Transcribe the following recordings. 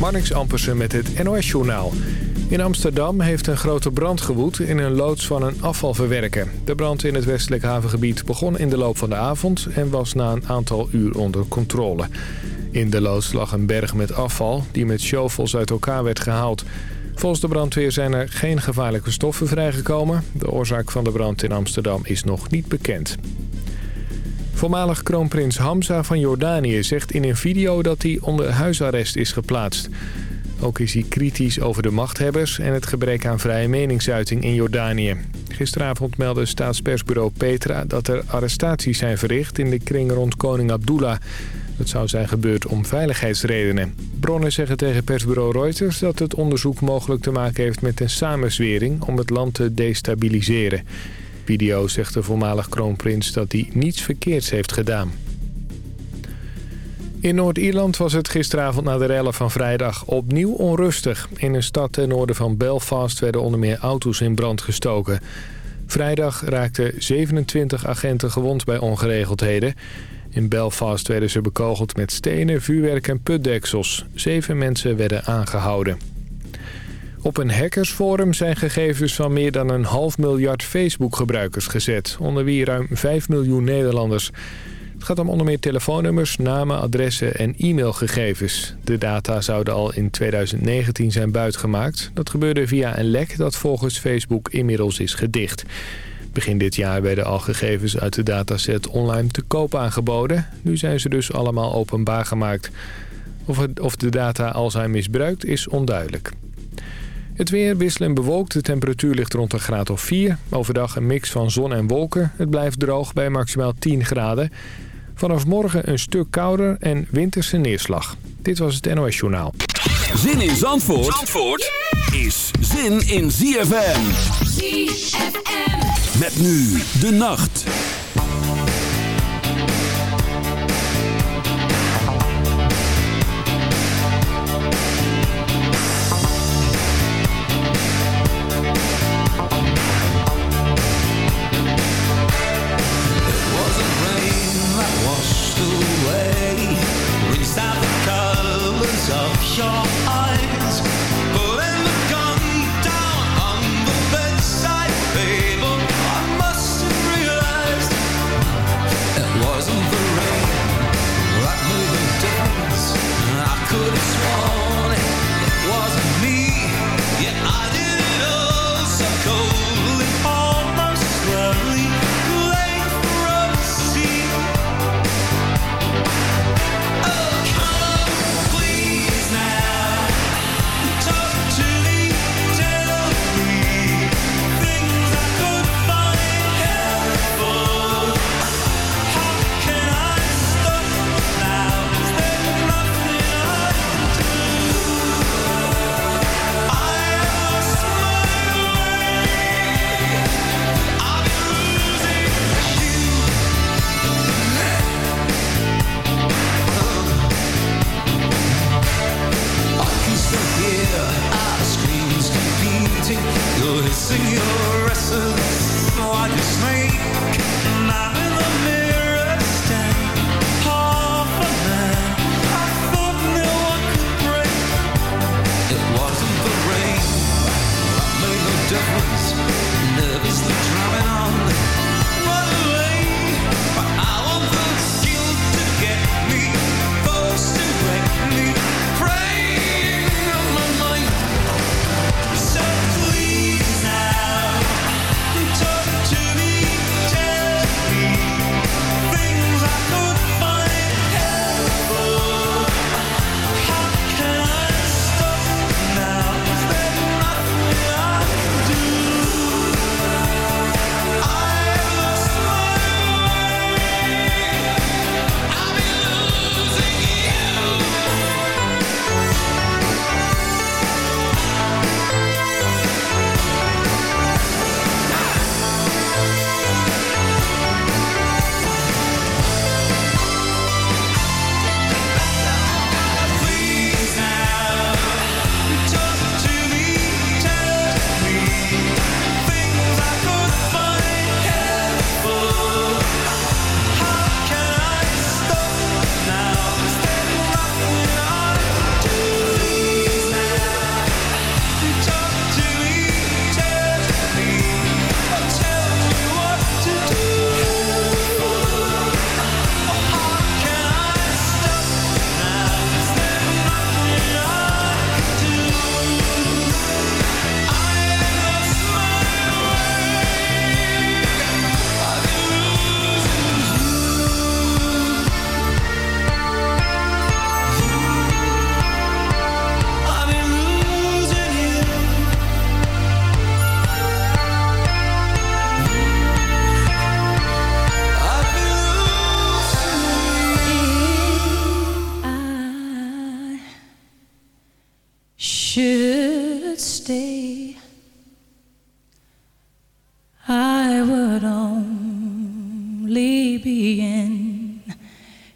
Marnix Ampersen met het NOS-journaal. In Amsterdam heeft een grote brand gewoed in een loods van een afvalverwerker. De brand in het westelijk havengebied begon in de loop van de avond... en was na een aantal uur onder controle. In de loods lag een berg met afval die met shovels uit elkaar werd gehaald. Volgens de brandweer zijn er geen gevaarlijke stoffen vrijgekomen. De oorzaak van de brand in Amsterdam is nog niet bekend. Voormalig kroonprins Hamza van Jordanië zegt in een video dat hij onder huisarrest is geplaatst. Ook is hij kritisch over de machthebbers en het gebrek aan vrije meningsuiting in Jordanië. Gisteravond meldde staatspersbureau Petra dat er arrestaties zijn verricht in de kring rond koning Abdullah. Dat zou zijn gebeurd om veiligheidsredenen. Bronnen zeggen tegen persbureau Reuters dat het onderzoek mogelijk te maken heeft met een samenzwering om het land te destabiliseren video zegt de voormalig kroonprins dat hij niets verkeerds heeft gedaan. In Noord-Ierland was het gisteravond na de rellen van vrijdag opnieuw onrustig. In een stad ten noorden van Belfast werden onder meer auto's in brand gestoken. Vrijdag raakten 27 agenten gewond bij ongeregeldheden. In Belfast werden ze bekogeld met stenen, vuurwerk en putdeksels. Zeven mensen werden aangehouden. Op een hackersforum zijn gegevens van meer dan een half miljard Facebook-gebruikers gezet. Onder wie ruim 5 miljoen Nederlanders. Het gaat om onder meer telefoonnummers, namen, adressen en e-mailgegevens. De data zouden al in 2019 zijn buitgemaakt. Dat gebeurde via een lek dat volgens Facebook inmiddels is gedicht. Begin dit jaar werden al gegevens uit de dataset online te koop aangeboden. Nu zijn ze dus allemaal openbaar gemaakt. Of, of de data al zijn misbruikt is onduidelijk. Het weer wisselend bewolkt. De temperatuur ligt rond een graad of 4. Overdag een mix van zon en wolken. Het blijft droog bij maximaal 10 graden. Vanaf morgen een stuk kouder en winterse neerslag. Dit was het NOS Journaal. Zin in Zandvoort, Zandvoort is zin in ZFM. ZFM. Met nu de nacht.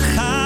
gaat.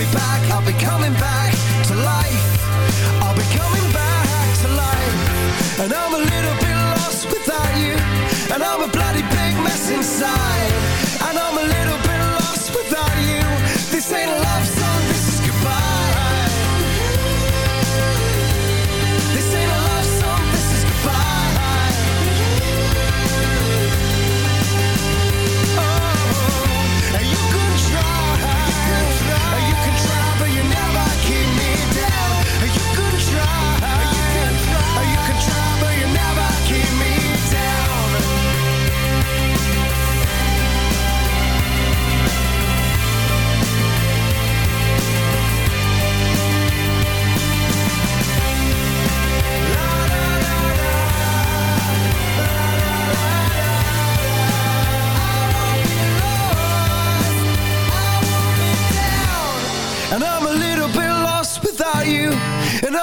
everybody.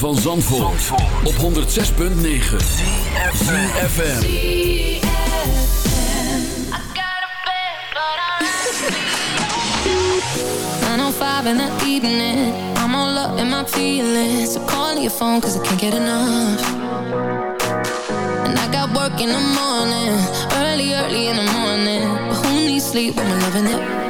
van Zandvoort, Zandvoort. op 106.9 I got CFFM I'm on five in the evening. I'm all up in my feelings. So call your phone cause I can't get enough. And I got work in the morning. Early, early in the morning. But who needs sleep when we're loving it?